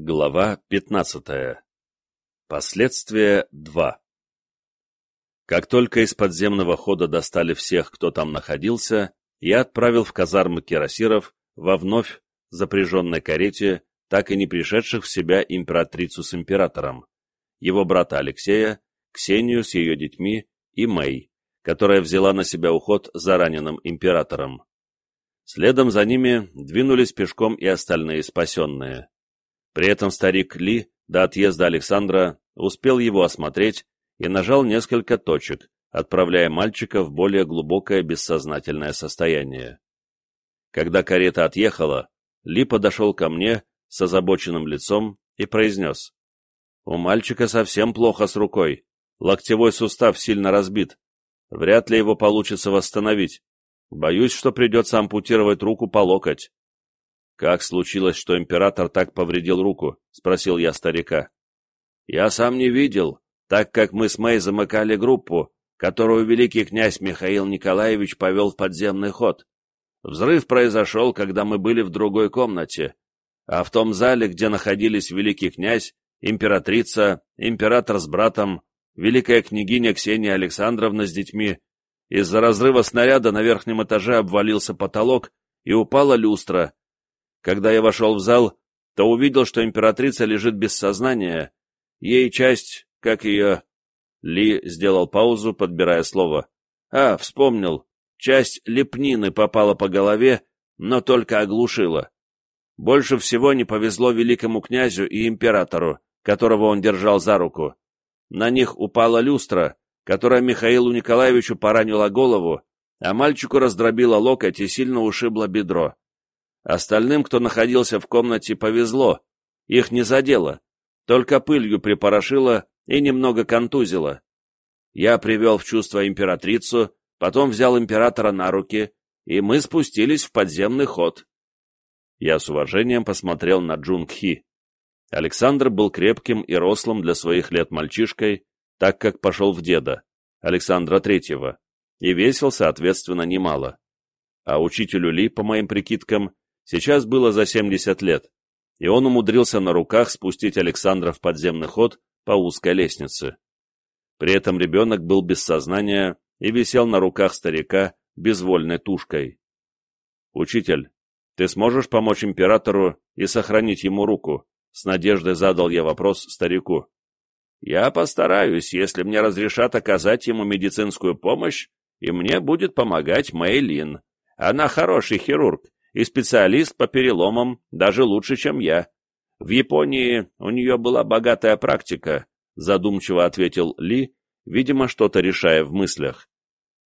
Глава 15. Последствия 2. Как только из подземного хода достали всех, кто там находился, я отправил в казармы кирасиров во вновь запряженной карете, так и не пришедших в себя императрицу с императором, его брата Алексея, Ксению с ее детьми и Мэй, которая взяла на себя уход за раненым императором. Следом за ними двинулись пешком и остальные спасенные. При этом старик Ли до отъезда Александра успел его осмотреть и нажал несколько точек, отправляя мальчика в более глубокое бессознательное состояние. Когда карета отъехала, Ли подошел ко мне с озабоченным лицом и произнес. «У мальчика совсем плохо с рукой. Локтевой сустав сильно разбит. Вряд ли его получится восстановить. Боюсь, что придется ампутировать руку по локоть. «Как случилось, что император так повредил руку?» — спросил я старика. «Я сам не видел, так как мы с Мэй замыкали группу, которую великий князь Михаил Николаевич повел в подземный ход. Взрыв произошел, когда мы были в другой комнате, а в том зале, где находились великий князь, императрица, император с братом, великая княгиня Ксения Александровна с детьми, из-за разрыва снаряда на верхнем этаже обвалился потолок и упала люстра, когда я вошел в зал, то увидел, что императрица лежит без сознания. Ей часть, как ее... Ли сделал паузу, подбирая слово. А, вспомнил. Часть лепнины попала по голове, но только оглушила. Больше всего не повезло великому князю и императору, которого он держал за руку. На них упала люстра, которая Михаилу Николаевичу поранила голову, а мальчику раздробила локоть и сильно ушибла бедро. Остальным, кто находился в комнате, повезло. Их не задело. Только пылью припорошило и немного контузило. Я привел в чувство императрицу, потом взял императора на руки, и мы спустились в подземный ход. Я с уважением посмотрел на Джунг-Хи. Александр был крепким и рослым для своих лет мальчишкой, так как пошел в деда, Александра Третьего, и весил, соответственно, немало. А учителю Ли, по моим прикидкам, Сейчас было за 70 лет, и он умудрился на руках спустить Александра в подземный ход по узкой лестнице. При этом ребенок был без сознания и висел на руках старика безвольной тушкой. «Учитель, ты сможешь помочь императору и сохранить ему руку?» С надеждой задал я вопрос старику. «Я постараюсь, если мне разрешат оказать ему медицинскую помощь, и мне будет помогать Мэйлин. Она хороший хирург и специалист по переломам, даже лучше, чем я. В Японии у нее была богатая практика, задумчиво ответил Ли, видимо, что-то решая в мыслях.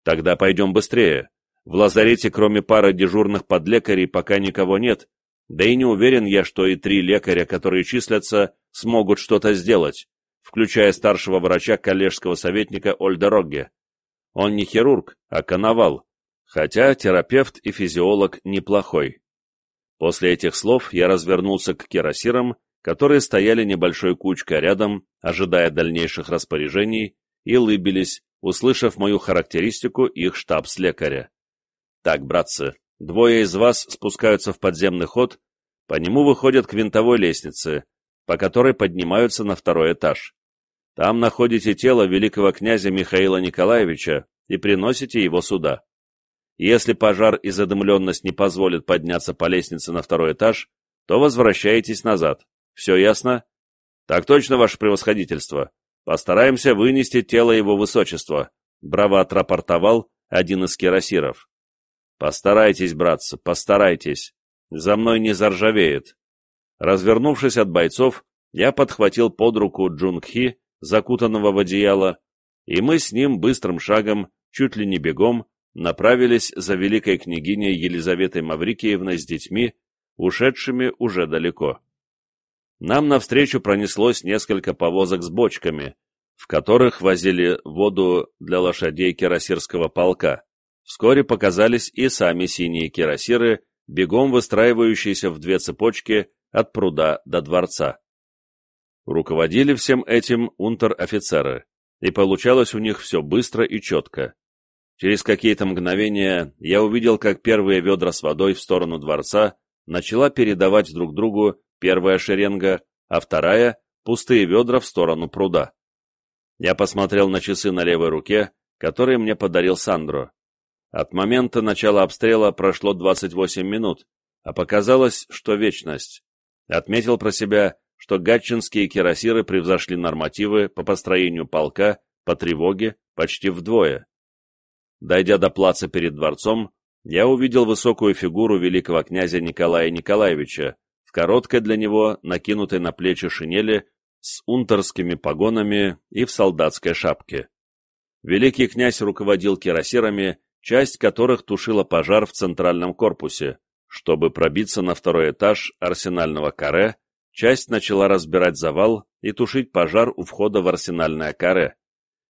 Тогда пойдем быстрее. В лазарете, кроме пары дежурных подлекарей, пока никого нет, да и не уверен я, что и три лекаря, которые числятся, смогут что-то сделать, включая старшего врача коллежского советника Ольда Рогге. Он не хирург, а коновал, хотя терапевт и физиолог неплохой. После этих слов я развернулся к кирасирам, которые стояли небольшой кучкой рядом, ожидая дальнейших распоряжений, и лыбились, услышав мою характеристику их штабс-лекаря. «Так, братцы, двое из вас спускаются в подземный ход, по нему выходят к винтовой лестнице, по которой поднимаются на второй этаж. Там находите тело великого князя Михаила Николаевича и приносите его сюда. Если пожар и задымленность не позволят подняться по лестнице на второй этаж, то возвращаетесь назад. Все ясно? Так точно, ваше превосходительство. Постараемся вынести тело его высочества, браво отрапортовал один из кирасиров. Постарайтесь, братцы, постарайтесь. За мной не заржавеет. Развернувшись от бойцов, я подхватил под руку Джунгхи, закутанного в одеяло, и мы с ним быстрым шагом, чуть ли не бегом, направились за великой княгиней Елизаветой Маврикиевной с детьми, ушедшими уже далеко. Нам навстречу пронеслось несколько повозок с бочками, в которых возили воду для лошадей кирасирского полка. Вскоре показались и сами синие кирасиры, бегом выстраивающиеся в две цепочки от пруда до дворца. Руководили всем этим унтер-офицеры, и получалось у них все быстро и четко. Через какие-то мгновения я увидел, как первые ведра с водой в сторону дворца начала передавать друг другу первая шеренга, а вторая — пустые ведра в сторону пруда. Я посмотрел на часы на левой руке, которые мне подарил Сандро. От момента начала обстрела прошло 28 минут, а показалось, что вечность. Отметил про себя, что гатчинские кирасиры превзошли нормативы по построению полка по тревоге почти вдвое. Дойдя до плаца перед дворцом, я увидел высокую фигуру великого князя Николая Николаевича в короткой для него накинутой на плечи шинели с унтерскими погонами и в солдатской шапке. Великий князь руководил кирасирами часть которых тушила пожар в центральном корпусе. Чтобы пробиться на второй этаж арсенального каре, часть начала разбирать завал и тушить пожар у входа в арсенальное каре.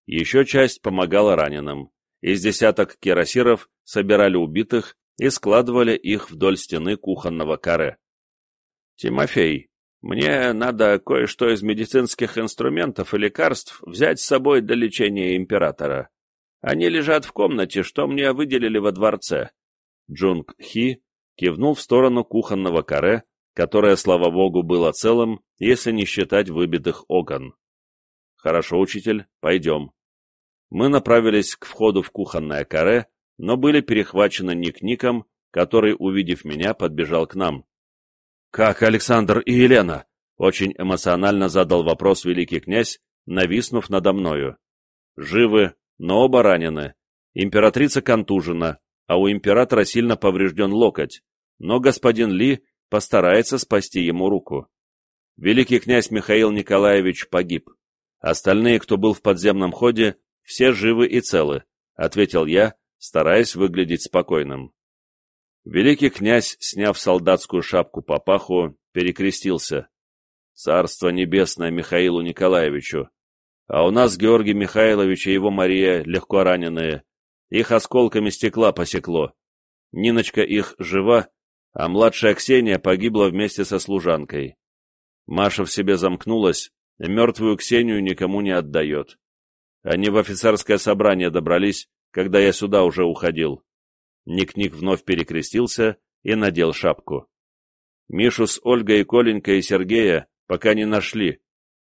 Еще часть помогала раненым. Из десяток кирасиров собирали убитых и складывали их вдоль стены кухонного каре. «Тимофей, мне надо кое-что из медицинских инструментов и лекарств взять с собой для лечения императора. Они лежат в комнате, что мне выделили во дворце. Джунг Хи кивнул в сторону кухонного каре, которое, слава богу, было целым, если не считать выбитых окон. Хорошо, учитель, пойдем. Мы направились к входу в кухонное каре, но были перехвачены Ник-Ником, который, увидев меня, подбежал к нам. «Как Александр и Елена?» — очень эмоционально задал вопрос великий князь, нависнув надо мною. «Живы, но оба ранены. Императрица контужена, а у императора сильно поврежден локоть, но господин Ли постарается спасти ему руку. Великий князь Михаил Николаевич погиб. Остальные, кто был в подземном ходе, все живы и целы, — ответил я, стараясь выглядеть спокойным. Великий князь, сняв солдатскую шапку по паху, перекрестился. Царство небесное Михаилу Николаевичу, а у нас Георгий Михайлович и его Мария легко раненые. Их осколками стекла посекло. Ниночка их жива, а младшая Ксения погибла вместе со служанкой. Маша в себе замкнулась, мертвую Ксению никому не отдает. Они в офицерское собрание добрались, когда я сюда уже уходил. Ник-Ник вновь перекрестился и надел шапку. Мишу с Ольгой Коленькой и Сергея пока не нашли,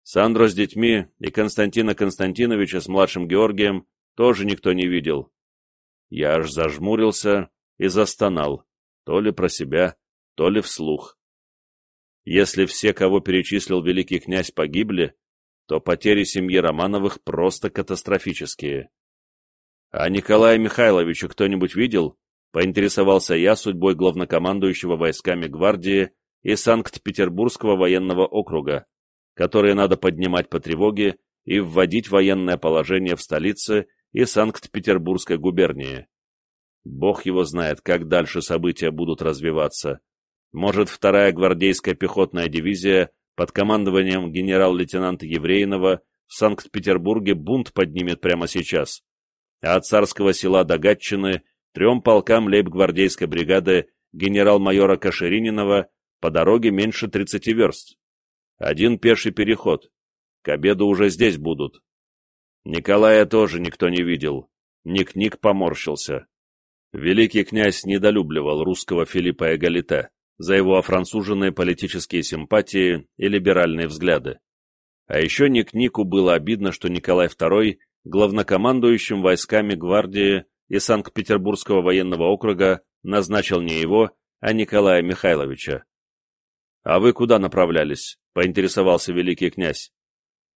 Сандро с детьми и Константина Константиновича с младшим Георгием тоже никто не видел. Я аж зажмурился и застонал, то ли про себя, то ли вслух. Если все, кого перечислил великий князь, погибли, то потери семьи Романовых просто катастрофические. А Николая Михайловича кто-нибудь видел? Поинтересовался я судьбой главнокомандующего войсками гвардии и Санкт-Петербургского военного округа которые надо поднимать по тревоге и вводить военное положение в столице и Санкт-Петербургской губернии. Бог его знает, как дальше события будут развиваться. Может, вторая гвардейская пехотная дивизия под командованием генерал-лейтенанта Еврейнова в Санкт-Петербурге бунт поднимет прямо сейчас. А от царского села до Гатчины трем полкам лейб-гвардейской бригады генерал-майора Кашерининова по дороге меньше 30 верст. Один пеший переход. К обеду уже здесь будут. Николая тоже никто не видел. Ник-Ник поморщился. Великий князь недолюбливал русского Филиппа Эгалите за его офранцуженные политические симпатии и либеральные взгляды. А еще Ник-Нику было обидно, что Николай II, главнокомандующим войсками гвардии и Санкт-Петербургского военного округа, назначил не его, а Николая Михайловича. «А вы куда направлялись?» — поинтересовался великий князь.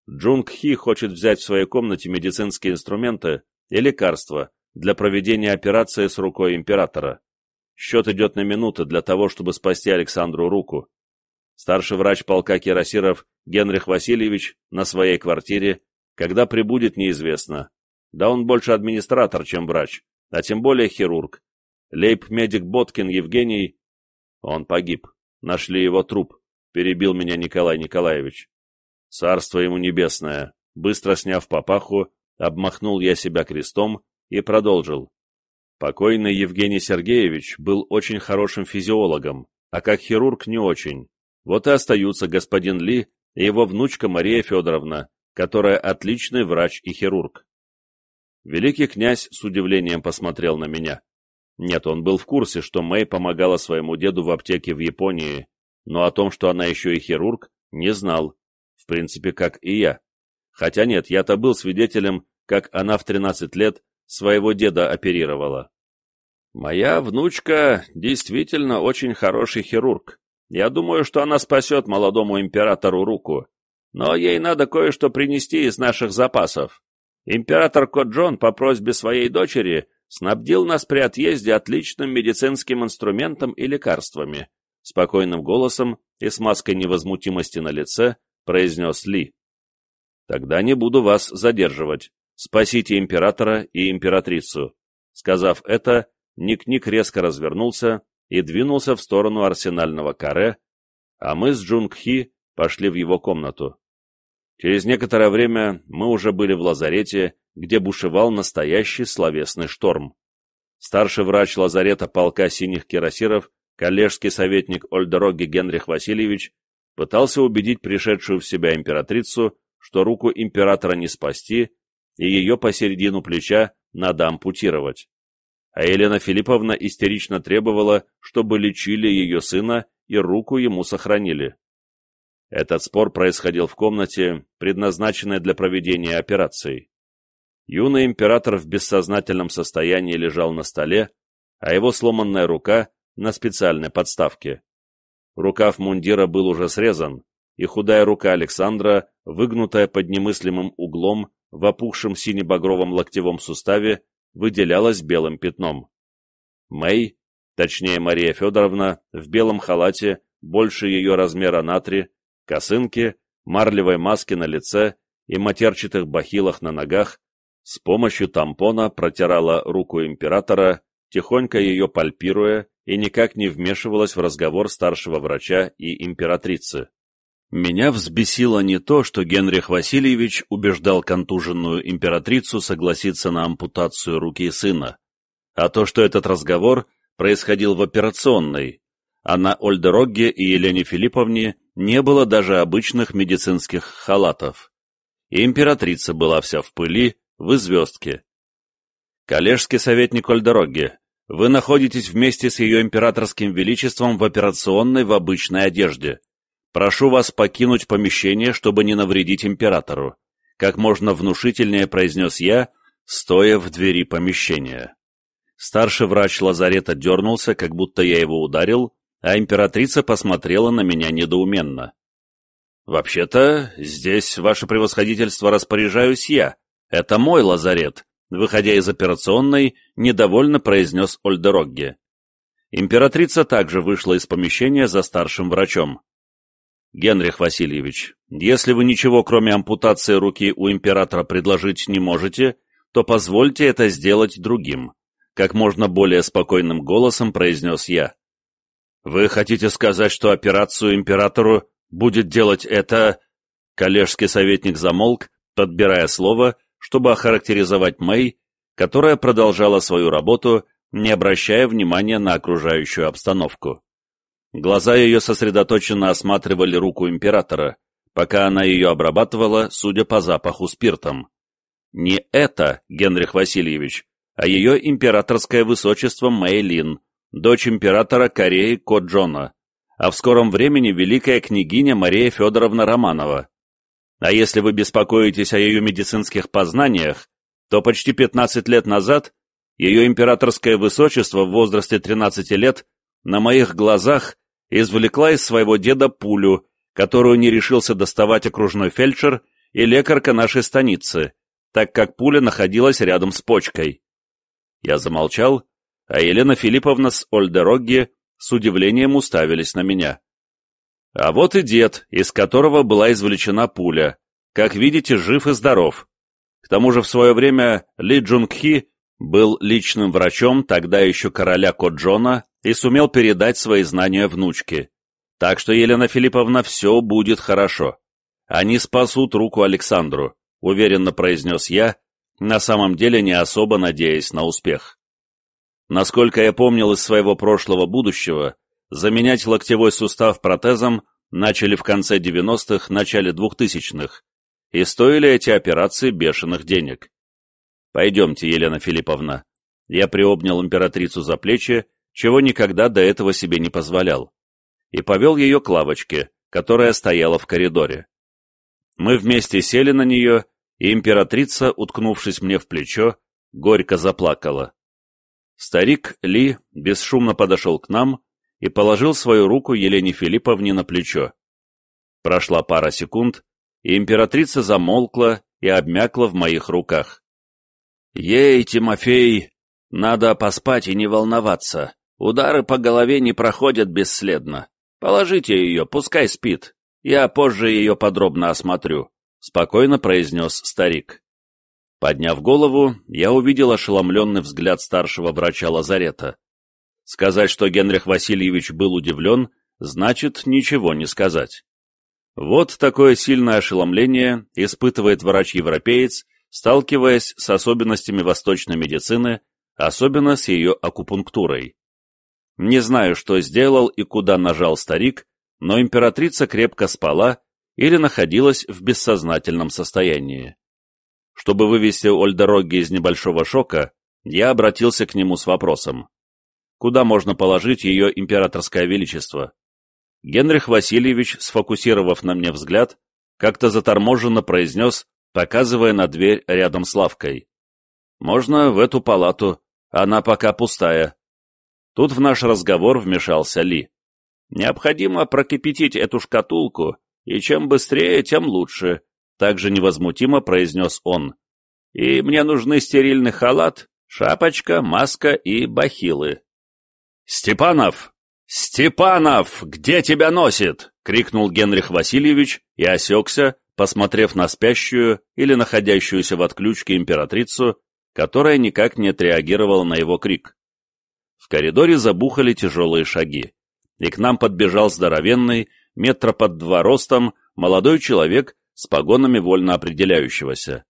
Джунг Хи хочет взять в своей комнате медицинские инструменты и лекарства для проведения операции с рукой императора. Счет идет на минуты для того, чтобы спасти Александру руку. Старший врач полка кирасиров Генрих Васильевич на своей квартире, когда прибудет, неизвестно. Да он больше администратор, чем врач, а тем более хирург. Лейб-медик Боткин Евгений, он погиб. Нашли его труп, перебил меня Николай Николаевич. Царство ему небесное. Быстро сняв папаху, обмахнул я себя крестом и продолжил. Покойный Евгений Сергеевич был очень хорошим физиологом, а как хирург не очень. Вот и остаются господин Ли и его внучка Мария Федоровна, которая отличный врач и хирург. Великий князь с удивлением посмотрел на меня. Нет, он был в курсе, что Мэй помогала своему деду в аптеке в Японии, но о том, что она еще и хирург, Не знал. В принципе, как и я. Хотя нет, я-то был свидетелем, как она в 13 лет своего деда оперировала. Моя внучка действительно очень хороший хирург. Я думаю, что она спасет молодому императору руку. Но ей надо кое-что принести из наших запасов. Император Коджон по просьбе своей дочери снабдил нас при отъезде отличным медицинским инструментом и лекарствами. Спокойным голосом и с маской невозмутимости на лице произнес Ли. Тогда не буду вас задерживать. Спасите императора и императрицу. Сказав это, Ник-Ник резко развернулся и двинулся в сторону арсенального каре, а мы с Джунг-Хи пошли в его комнату. Через некоторое время мы уже были в лазарете, где бушевал настоящий словесный шторм. Старший врач лазарета полка синих кирасиров, коллежский советник Ольдороги Генрих Васильевич, пытался убедить пришедшую в себя императрицу, что руку императора не спасти, и ее посередину плеча надо ампутировать а Елена Филипповна истерично требовала, чтобы лечили ее сына и руку ему сохранили. Этот спор происходил в комнате, предназначенной для проведения операции. Юный император в бессознательном состоянии лежал на столе, а его сломанная рука на специальной подставке. Рукав мундира был уже срезан, и худая рука Александра, выгнутая под немыслимым углом в опухшем сине-багровом локтевом суставе, выделялась белым пятном. Мэй, точнее Мария Федоровна, в белом халате, больше ее размера на три, косынке, марлевой маске на лице и матерчатых бахилах на ногах, с помощью тампона протирала руку императора, тихонько ее пальпируя и никак не вмешивалась в разговор старшего врача и императрицы. Меня взбесило не то, что Генрих Васильевич убеждал контуженную императрицу согласиться на ампутацию руки сына, а то, что этот разговор происходил в операционной, а на Ольдерогге и Елене Филипповне не было даже обычных медицинских халатов. И императрица была вся в пыли, в звездке. Коллежский советник Ольдерогге, вы находитесь вместе с ее императорским величеством в операционной в обычной одежде. Прошу вас покинуть помещение, чтобы не навредить императору», как можно внушительнее произнес я, стоя в двери помещения. Старший врач лазарета дернулся, как будто я его ударил, а императрица посмотрела на меня недоуменно. «Вообще-то, здесь, ваше превосходительство, распоряжаюсь я. Это мой лазарет», выходя из операционной, недовольно произнес Ольдерогге. Императрица также вышла из помещения за старшим врачом. Генрих Васильевич, если вы ничего, кроме ампутации руки у императора предложить не можете, то позвольте это сделать другим», — как можно более спокойным голосом произнес я. «Вы хотите сказать, что операцию императору будет делать это...» Коллежский советник замолк, подбирая слово, чтобы охарактеризовать Мэй, которая продолжала свою работу, не обращая внимания на окружающую обстановку. Глаза ее сосредоточенно осматривали руку императора, пока она ее обрабатывала, судя по запаху спиртом. Не это, Генрих Васильевич, а ее императорское высочество Мэйлин, дочь императора Кореи Коджона, а в скором времени великая княгиня Мария Федоровна Романова. А если вы беспокоитесь о ее медицинских познаниях, то почти 15 лет назад ее императорское высочество в возрасте 13 лет на моих глазах извлекла из своего деда пулю, которую не решился доставать окружной фельдшер и лекарка нашей станицы, так как пуля находилась рядом с почкой. Я замолчал, а Елена Филипповна с Ольдерогги с удивлением уставились на меня. А вот и дед, из которого была извлечена пуля, как видите, жив и здоров. К тому же в свое время Ли Джунгхи был личным врачом тогда еще короля Коджона и сумел передать свои знания внучке. Так что, Елена Филипповна, все будет хорошо. Они спасут руку Александру, уверенно произнес я, на самом деле не особо надеясь на успех. Насколько я помнил из своего прошлого будущего, заменять локтевой сустав протезом начали в конце 90-х, начале 2000-х, и стоили эти операции бешеных денег. «Пойдемте, Елена Филипповна». Я приобнял императрицу за плечи чего никогда до этого себе не позволял, и повел ее к лавочке, которая стояла в коридоре. Мы вместе сели на нее, и императрица, уткнувшись мне в плечо, горько заплакала. Старик Ли бесшумно подошел к нам и положил свою руку Елене Филипповне на плечо. Прошла пара секунд, и императрица замолкла и обмякла в моих руках. «Ей, Тимофей, надо поспать и не волноваться. Удары по голове не проходят бесследно. Положите ее, пускай спит. Я позже ее подробно осмотрю», — спокойно произнес старик. Подняв голову, я увидел ошеломленный взгляд старшего врача лазарета. Сказать, что Генрих Васильевич был удивлен, значит ничего не сказать. Вот такое сильное ошеломление испытывает врач-европеец, сталкиваясь с особенностями восточной медицины, особенно с ее акупунктурой. Не знаю, что сделал и куда нажал старик, но императрица крепко спала или находилась в бессознательном состоянии. Чтобы вывести Ольдороги из небольшого шока, я обратился к нему с вопросом. Куда можно положить ее императорское величество? Генрих Васильевич, сфокусировав на мне взгляд, как-то заторможенно произнес, показывая на дверь рядом с лавкой. «Можно в эту палату, она пока пустая». Тут в наш разговор вмешался Ли. «Необходимо прокипятить эту шкатулку, и чем быстрее, тем лучше», — также невозмутимо произнес он. «И мне нужны стерильный халат, шапочка, маска и бахилы». «Степанов!» «Степанов, где тебя носит?» — крикнул Генрих Васильевич и осекся, посмотрев на спящую или находящуюся в отключке императрицу, которая никак не отреагировала на его крик. Коридоре забухали тяжелые шаги, и к нам подбежал здоровенный, метра под два ростом, молодой человек с погонами вольно определяющегося.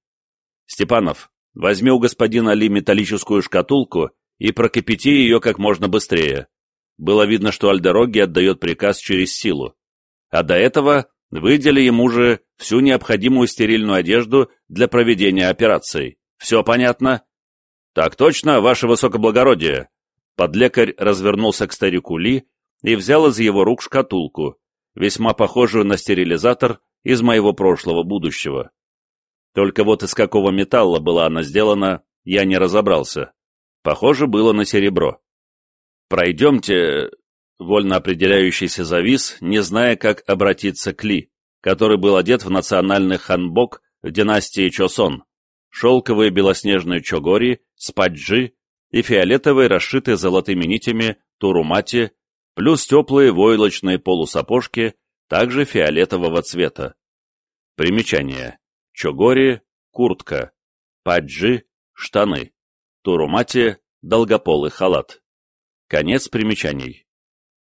«Степанов, возьми у господина Ли металлическую шкатулку и прокипяти ее как можно быстрее», было видно, что Альдероги отдает приказ через силу. А до этого выдели ему же всю необходимую стерильную одежду для проведения операций. Все понятно? Так точно, ваше высокоблагородие. Подлекарь развернулся к старику Ли и взял из его рук шкатулку, весьма похожую на стерилизатор из моего прошлого будущего. Только вот из какого металла была она сделана, я не разобрался. Похоже было на серебро. «Пройдемте...» Вольно определяющийся завис, не зная, как обратиться к Ли, который был одет в национальный ханбок в династии Чосон, шелковые белоснежные чогори, спаджи и фиолетовые, расшитые золотыми нитями, турумати, плюс теплые войлочные полусапожки, также фиолетового цвета. Примечание. Чогори – куртка, паджи – штаны, турумати – долгополый халат. Конец примечаний.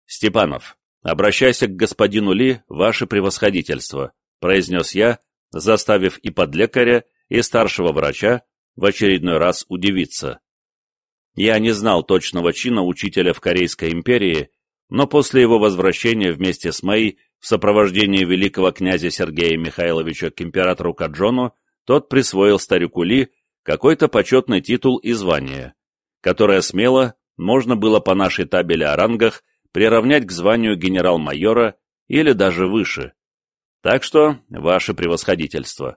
Степанов, обращайся к господину Ли, ваше превосходительство, произнес я, заставив и подлекаря, и старшего врача в очередной раз удивиться. Я не знал точного чина учителя в Корейской империи, но после его возвращения вместе с Мэй в сопровождении великого князя Сергея Михайловича к императору Каджону, тот присвоил старику Ли какой-то почетный титул и звание, которое смело можно было по нашей табели о рангах приравнять к званию генерал-майора или даже выше. Так что, ваше превосходительство.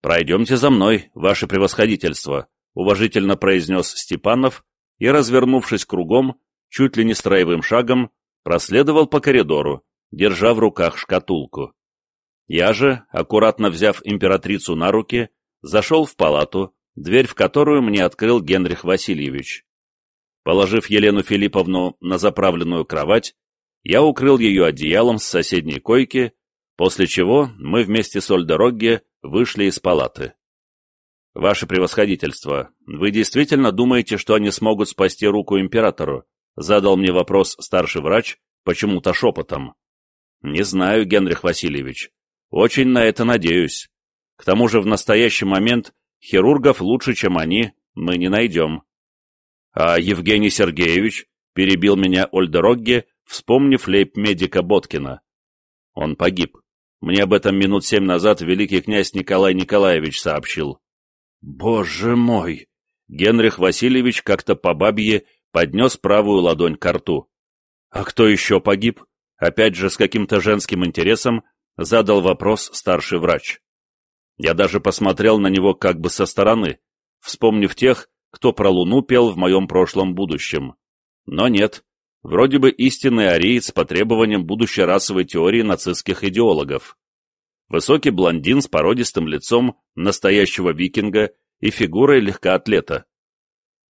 «Пройдемте за мной, ваше превосходительство», — уважительно произнес Степанов и, развернувшись кругом, чуть ли не строевым шагом, проследовал по коридору, держа в руках шкатулку. Я же, аккуратно взяв императрицу на руки, зашел в палату, дверь в которую мне открыл Генрих Васильевич. Положив Елену Филипповну на заправленную кровать, я укрыл ее одеялом с соседней койки, после чего мы вместе с Ольдерогге вышли из палаты. «Ваше превосходительство, вы действительно думаете, что они смогут спасти руку императору?» задал мне вопрос старший врач, почему-то шепотом. «Не знаю, Генрих Васильевич. Очень на это надеюсь. К тому же в настоящий момент хирургов лучше, чем они, мы не найдем. А Евгений Сергеевич перебил меня Ольдерогге, вспомнив лейб-медика Боткина. Он погиб. Мне об этом минут семь назад великий князь Николай Николаевич сообщил. Боже мой! Генрих Васильевич как-то по бабье поднес правую ладонь к рту. А кто еще погиб? Опять же, с каким-то женским интересом задал вопрос старший врач. Я даже посмотрел на него как бы со стороны, вспомнив тех, кто про Луну пел в моем прошлом будущем. Но нет, вроде бы истинный ариец по требованиям будущей расовой теории нацистских идеологов. Высокий блондин с породистым лицом настоящего викинга и фигурой легкоатлета.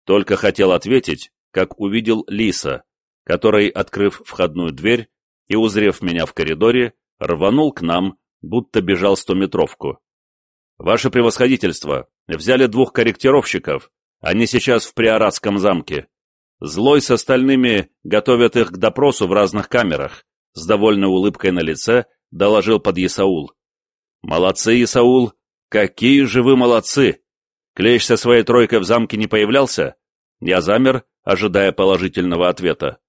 Только хотел ответить, как увидел Лиса, который, открыв входную дверь и узрев меня в коридоре, рванул к нам, будто бежал стометровку. «Ваше превосходительство, взяли двух корректировщиков, они сейчас в Приоратском замке. Злой с остальными готовят их к допросу в разных камерах», с довольной улыбкой на лице доложил под Исаул. «Молодцы, Исаул! Какие же вы молодцы! Клещ со своей тройкой в замке не появлялся?» Я замер, ожидая положительного ответа.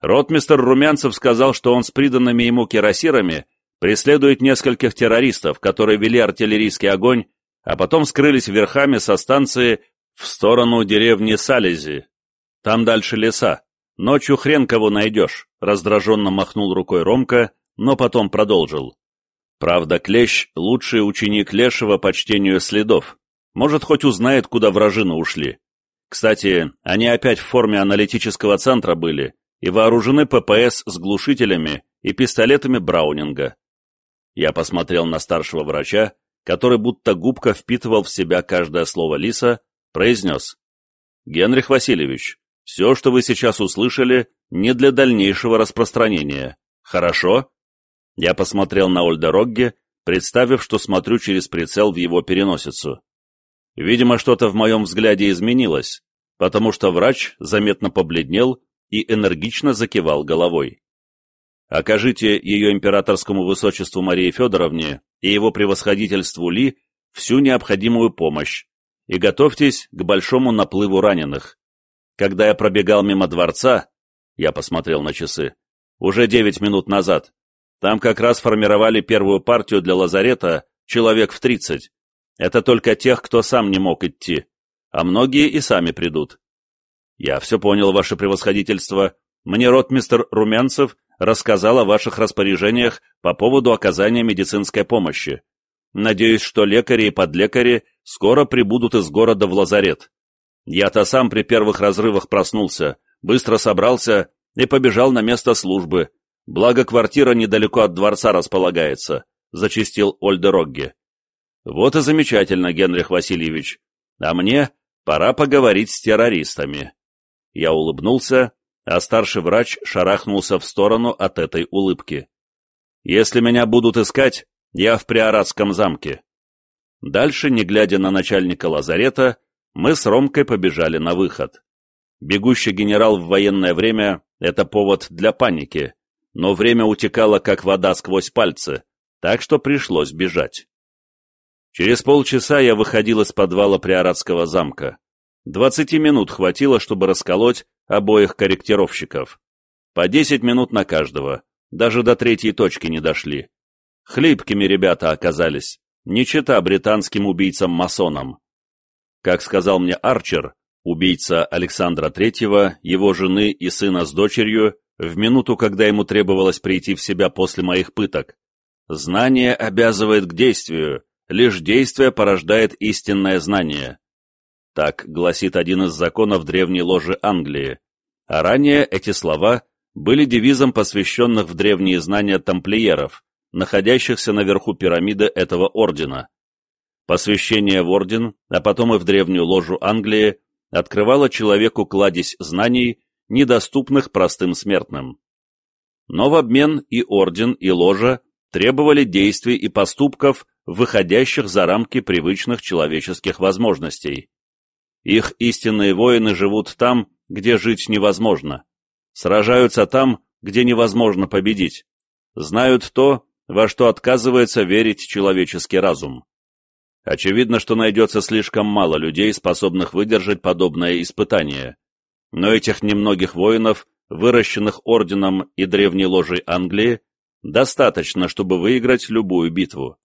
Ротмистер Румянцев сказал, что он с приданными ему кирасирами преследует нескольких террористов, которые вели артиллерийский огонь, а потом скрылись верхами со станции в сторону деревни Салези. Там дальше леса. Ночью хрен кого найдешь, раздраженно махнул рукой Ромка, но потом продолжил. Правда, Клещ — лучший ученик Лешего по чтению следов. Может, хоть узнает, куда вражины ушли. Кстати, они опять в форме аналитического центра были и вооружены ППС с глушителями и пистолетами Браунинга. Я посмотрел на старшего врача, который будто губка впитывал в себя каждое слово Лиса, произнес. «Генрих Васильевич, все, что вы сейчас услышали, не для дальнейшего распространения. Хорошо?» Я посмотрел на Ольдерогге, представив, что смотрю через прицел в его переносицу. Видимо, что-то в моем взгляде изменилось, потому что врач заметно побледнел и энергично закивал головой. Окажите ее императорскому высочеству Марии Федоровне и его превосходительству Ли всю необходимую помощь и готовьтесь к большому наплыву раненых. Когда я пробегал мимо дворца, я посмотрел на часы, уже девять минут назад, там как раз формировали первую партию для лазарета человек в тридцать. Это только тех, кто сам не мог идти, а многие и сами придут. Я все понял, ваше превосходительство. Мне ротмистер Румянцев рассказал о ваших распоряжениях по поводу оказания медицинской помощи. Надеюсь, что лекари и подлекари скоро прибудут из города в лазарет. Я-то сам при первых разрывах проснулся, быстро собрался и побежал на место службы, Благо, квартира недалеко от дворца располагается, — зачистил Ольдерогге. Вот и замечательно, Генрих Васильевич. А мне пора поговорить с террористами. Я улыбнулся, а старший врач шарахнулся в сторону от этой улыбки. Если меня будут искать, я в Приоратском замке. Дальше, не глядя на начальника лазарета, мы с Ромкой побежали на выход. Бегущий генерал в военное время — это повод для паники, но время утекало, как вода сквозь пальцы, так что пришлось бежать. Через полчаса я выходил из подвала Приоратского замка. Двадцати минут хватило, чтобы расколоть обоих корректировщиков. По десять минут на каждого, даже до третьей точки не дошли. Хлипкими ребята оказались, не чета британским убийцам-масонам. Как сказал мне Арчер, убийца Александра Третьего, его жены и сына с дочерью, в минуту, когда ему требовалось прийти в себя после моих пыток. Знание обязывает к действию, лишь действие порождает истинное знание. Так гласит один из законов древней ложи Англии, а ранее эти слова были девизом посвященных в древние знания тамплиеров, находящихся наверху пирамиды этого ордена. Посвящение в орден, а потом и в древнюю ложу Англии, открывало человеку кладезь знаний, недоступных простым смертным. Но в обмен и орден, и ложа требовали действий и поступков, выходящих за рамки привычных человеческих возможностей. Их истинные воины живут там, где жить невозможно, сражаются там, где невозможно победить, знают то, во что отказывается верить человеческий разум. Очевидно, что найдется слишком мало людей, способных выдержать подобное испытание. Но этих немногих воинов, выращенных орденом и древней ложей Англии, достаточно, чтобы выиграть любую битву.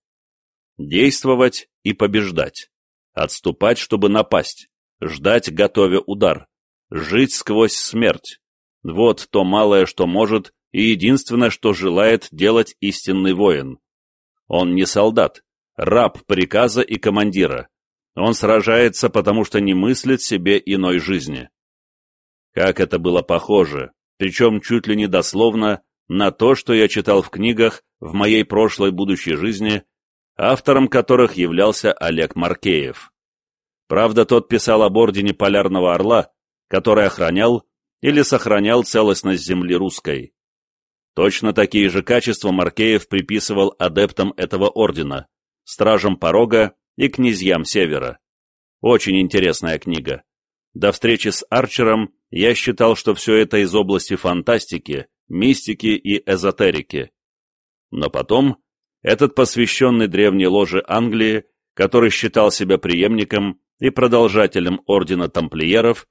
Действовать и побеждать. Отступать, чтобы напасть. Ждать, готовя удар. Жить сквозь смерть. Вот то малое, что может и единственное, что желает делать истинный воин. Он не солдат, раб приказа и командира. Он сражается, потому что не мыслит себе иной жизни. Как это было похоже, причем чуть ли не дословно, на то, что я читал в книгах в моей прошлой будущей жизни, автором которых являлся Олег Маркеев. Правда, тот писал об ордене Полярного Орла, который охранял или сохранял целостность земли русской. Точно такие же качества Маркеев приписывал адептам этого ордена, стражам Порога и князьям Севера. Очень интересная книга. До встречи с Арчером я считал, что все это из области фантастики, мистики и эзотерики. Но потом этот посвященный древней ложе Англии, который считал себя преемником и продолжателем ордена тамплиеров,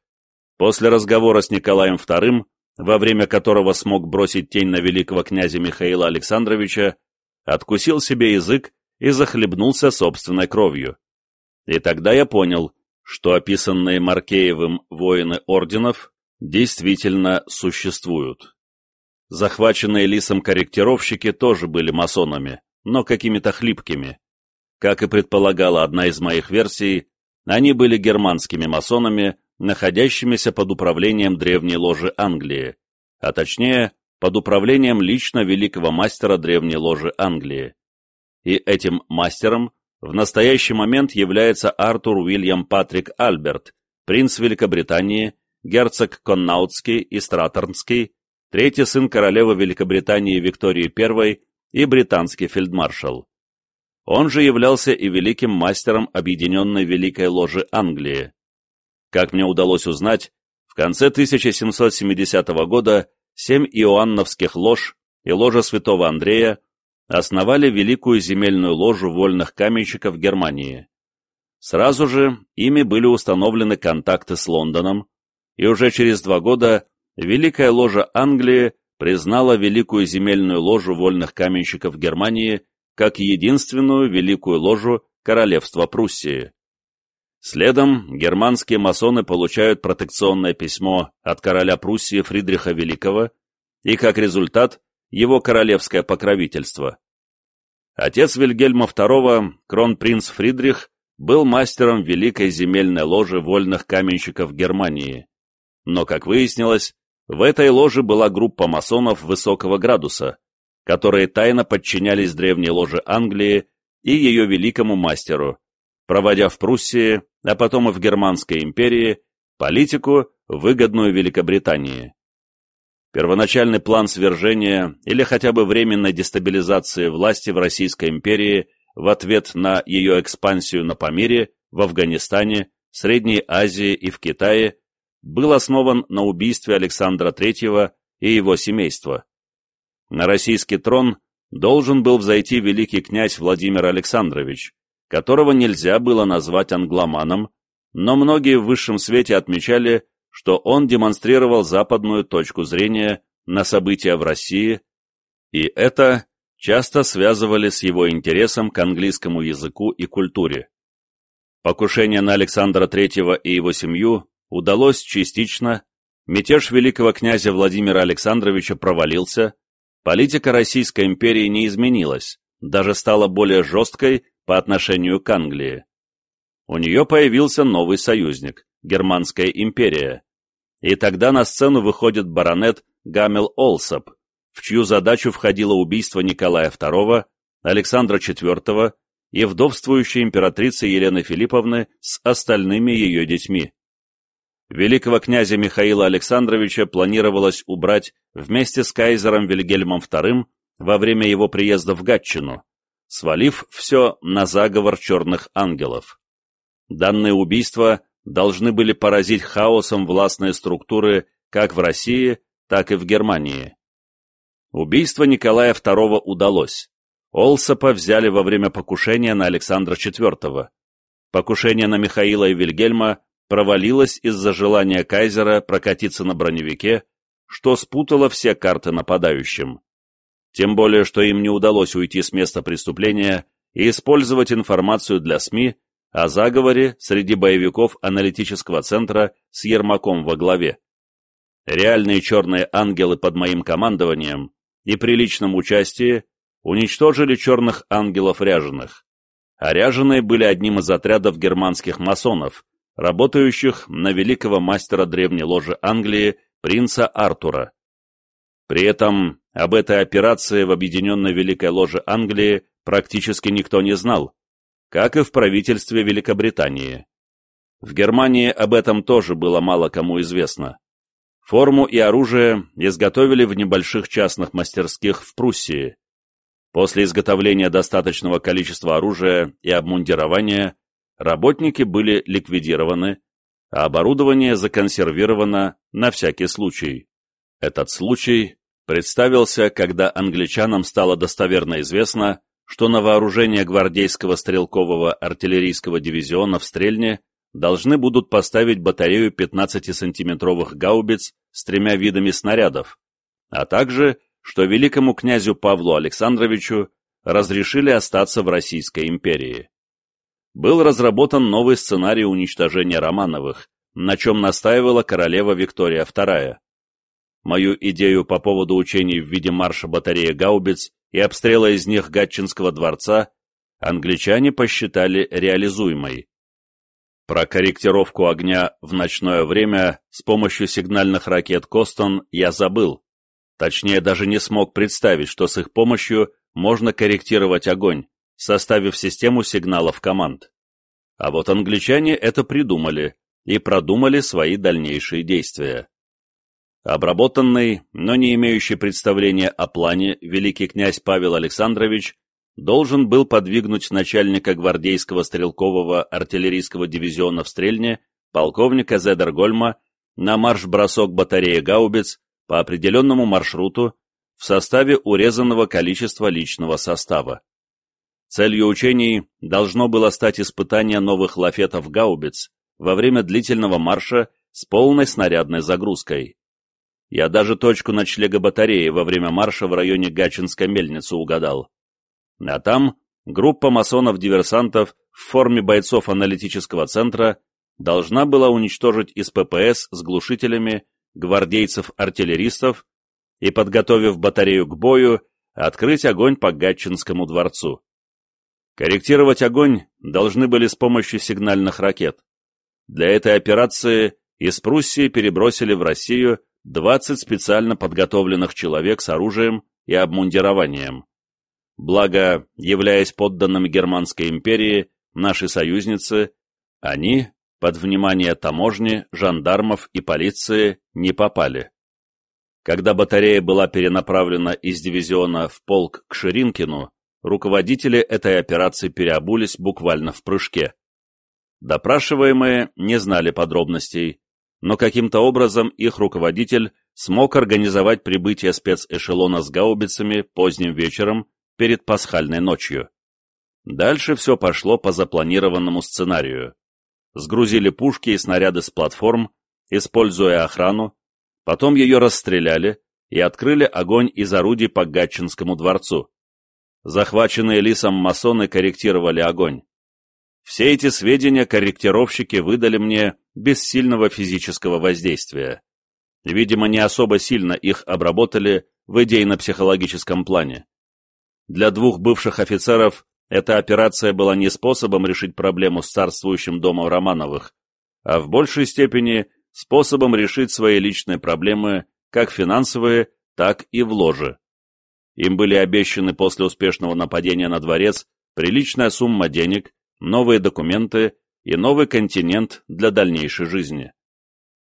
после разговора с Николаем II, во время которого смог бросить тень на великого князя Михаила Александровича, откусил себе язык и захлебнулся собственной кровью. И тогда я понял, что описанные Маркеевым воины орденов действительно существуют. Захваченные лисом корректировщики тоже были масонами, но какими-то хлипкими. Как и предполагала одна из моих версий, они были германскими масонами, находящимися под управлением древней ложи Англии, а точнее, под управлением лично великого мастера древней ложи Англии и этим мастером в настоящий момент является Артур Уильям Патрик Альберт, принц Великобритании, герцог Коннаутский и Страторнский, третий сын королевы Великобритании Виктории I и британский фельдмаршал. Он же являлся и великим мастером Объединенной Великой Ложи Англии. Как мне удалось узнать, в конце 1770 года семь иоанновских лож и ложа святого Андрея основали Великую земельную ложу вольных каменщиков Германии. Сразу же ими были установлены контакты с Лондоном, и уже через два года Великая ложа Англии признала Великую земельную ложу вольных каменщиков Германии как единственную Великую ложу Королевства Пруссии. Следом германские масоны получают протекционное письмо от короля Пруссии Фридриха Великого и, как результат, его королевское покровительство. Отец Вильгельма II, кронпринц Фридрих, был мастером Великой земельной ложи вольных каменщиков Германии. Но, как выяснилось, в этой ложе была группа масонов высокого градуса, которые тайно подчинялись древней ложе Англии и ее великому мастеру, проводя в Пруссии, а потом и в Германской империи, политику, выгодную Великобритании. Первоначальный план свержения или хотя бы временной дестабилизации власти в Российской империи в ответ на ее экспансию на Памире, в Афганистане, Средней Азии и в Китае был основан на убийстве Александра III и его семейства. На российский трон должен был взойти великий князь Владимир Александрович, которого нельзя было назвать англоманом, но многие в высшем свете отмечали, что он демонстрировал западную точку зрения на события в России, и это часто связывали с его интересом к английскому языку и культуре. Покушение на Александра III и его семью удалось частично, мятеж великого князя Владимира Александровича провалился, политика Российской империи не изменилась, даже стала более жесткой по отношению к Англии. У нее появился новый союзник – Германская империя, и тогда на сцену выходит баронет Гамел Олсоп, в чью задачу входило убийство Николая II, Александра IV и вдовствующей императрицы Елены Филипповны с остальными ее детьми. Великого князя Михаила Александровича планировалось убрать вместе с кайзером Вильгельмом II во время его приезда в Гатчину, свалив все на заговор черных ангелов. Данное убийство должны были поразить хаосом властные структуры как в России, так и в Германии. Убийство Николая II удалось. Олсапа взяли во время покушения на Александра IV. Покушение на Михаила и Вильгельма провалилось из-за желания кайзера прокатиться на броневике, что спутало все карты нападающим. Тем более, что им не удалось уйти с места преступления и использовать информацию для СМИ, о заговоре среди боевиков аналитического центра с Ермаком во главе. реальные черные ангелы под моим командованием и при личном участии уничтожили черных ангелов ряженых. А ряженые были одним из отрядов германских масонов, работающих на великого мастера древней ложи Англии принца Артура. При этом об этой операции в Объединенной Великой Ложе Англии практически никто не знал, как и в правительстве Великобритании. В Германии об этом тоже было мало кому известно. Форму и оружие изготовили в небольших частных мастерских в Пруссии. После изготовления достаточного количества оружия и обмундирования работники были ликвидированы, а оборудование законсервировано на всякий случай. Этот случай представился, когда англичанам стало достоверно известно, что на вооружение гвардейского стрелкового артиллерийского дивизиона в Стрельне должны будут поставить батарею 15-сантиметровых гаубиц с тремя видами снарядов, а также, что великому князю Павлу Александровичу разрешили остаться в Российской империи. Был разработан новый сценарий уничтожения Романовых, на чем настаивала королева Виктория II. Мою идею по поводу учений в виде марша батареи гаубиц и обстрела из них Гатчинского дворца англичане посчитали реализуемой. Про корректировку огня в ночное время с помощью сигнальных ракет «Костон» я забыл. Точнее, даже не смог представить, что с их помощью можно корректировать огонь, составив систему сигналов команд. А вот англичане это придумали и продумали свои дальнейшие действия. Обработанный, но не имеющий представления о плане, великий князь Павел Александрович должен был подвигнуть начальника гвардейского стрелкового артиллерийского дивизиона в Стрельне, полковника Зедергольма, на марш-бросок батареи гаубиц по определенному маршруту в составе урезанного количества личного состава. Целью учений должно было стать испытание новых лафетов гаубиц во время длительного марша с полной снарядной загрузкой. Я даже точку ночлега батареи во время марша в районе Гачинской мельницы угадал. А там группа масонов-диверсантов в форме бойцов аналитического центра должна была уничтожить из ППС с глушителями гвардейцев-артиллеристов и, подготовив батарею к бою, открыть огонь по Гатчинскому дворцу. Корректировать огонь должны были с помощью сигнальных ракет. Для этой операции из Пруссии перебросили в Россию 20 специально подготовленных человек с оружием и обмундированием. Благо, являясь подданными Германской империи, наши союзницы, они, под внимание таможни, жандармов и полиции, не попали. Когда батарея была перенаправлена из дивизиона в полк к Ширинкину, руководители этой операции переобулись буквально в прыжке. Допрашиваемые не знали подробностей, но каким-то образом их руководитель смог организовать прибытие спецэшелона с гаубицами поздним вечером перед пасхальной ночью. Дальше все пошло по запланированному сценарию. Сгрузили пушки и снаряды с платформ, используя охрану, потом ее расстреляли и открыли огонь из орудий по Гатчинскому дворцу. Захваченные лисом масоны корректировали огонь. Все эти сведения корректировщики выдали мне без сильного физического воздействия. Видимо, не особо сильно их обработали в идейно-психологическом плане. Для двух бывших офицеров эта операция была не способом решить проблему с царствующим домом Романовых, а в большей степени способом решить свои личные проблемы, как финансовые, так и в ложе. Им были обещаны после успешного нападения на дворец приличная сумма денег, новые документы и новый континент для дальнейшей жизни.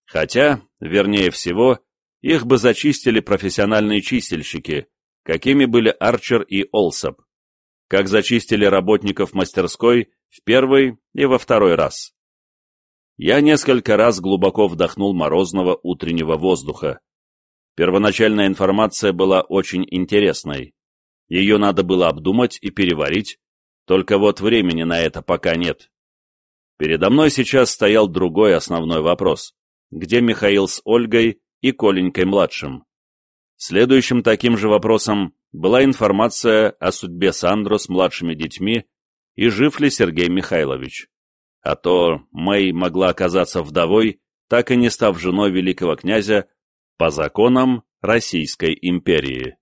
Хотя, вернее всего, их бы зачистили профессиональные чистильщики, какими были Арчер и Олсап, как зачистили работников мастерской в первый и во второй раз. Я несколько раз глубоко вдохнул морозного утреннего воздуха. Первоначальная информация была очень интересной. Ее надо было обдумать и переварить, только вот времени на это пока нет. Передо мной сейчас стоял другой основной вопрос. Где Михаил с Ольгой и Коленькой-младшим? Следующим таким же вопросом была информация о судьбе Сандро с младшими детьми и жив ли Сергей Михайлович. А то Мэй могла оказаться вдовой, так и не став женой великого князя, По законам Российской империи.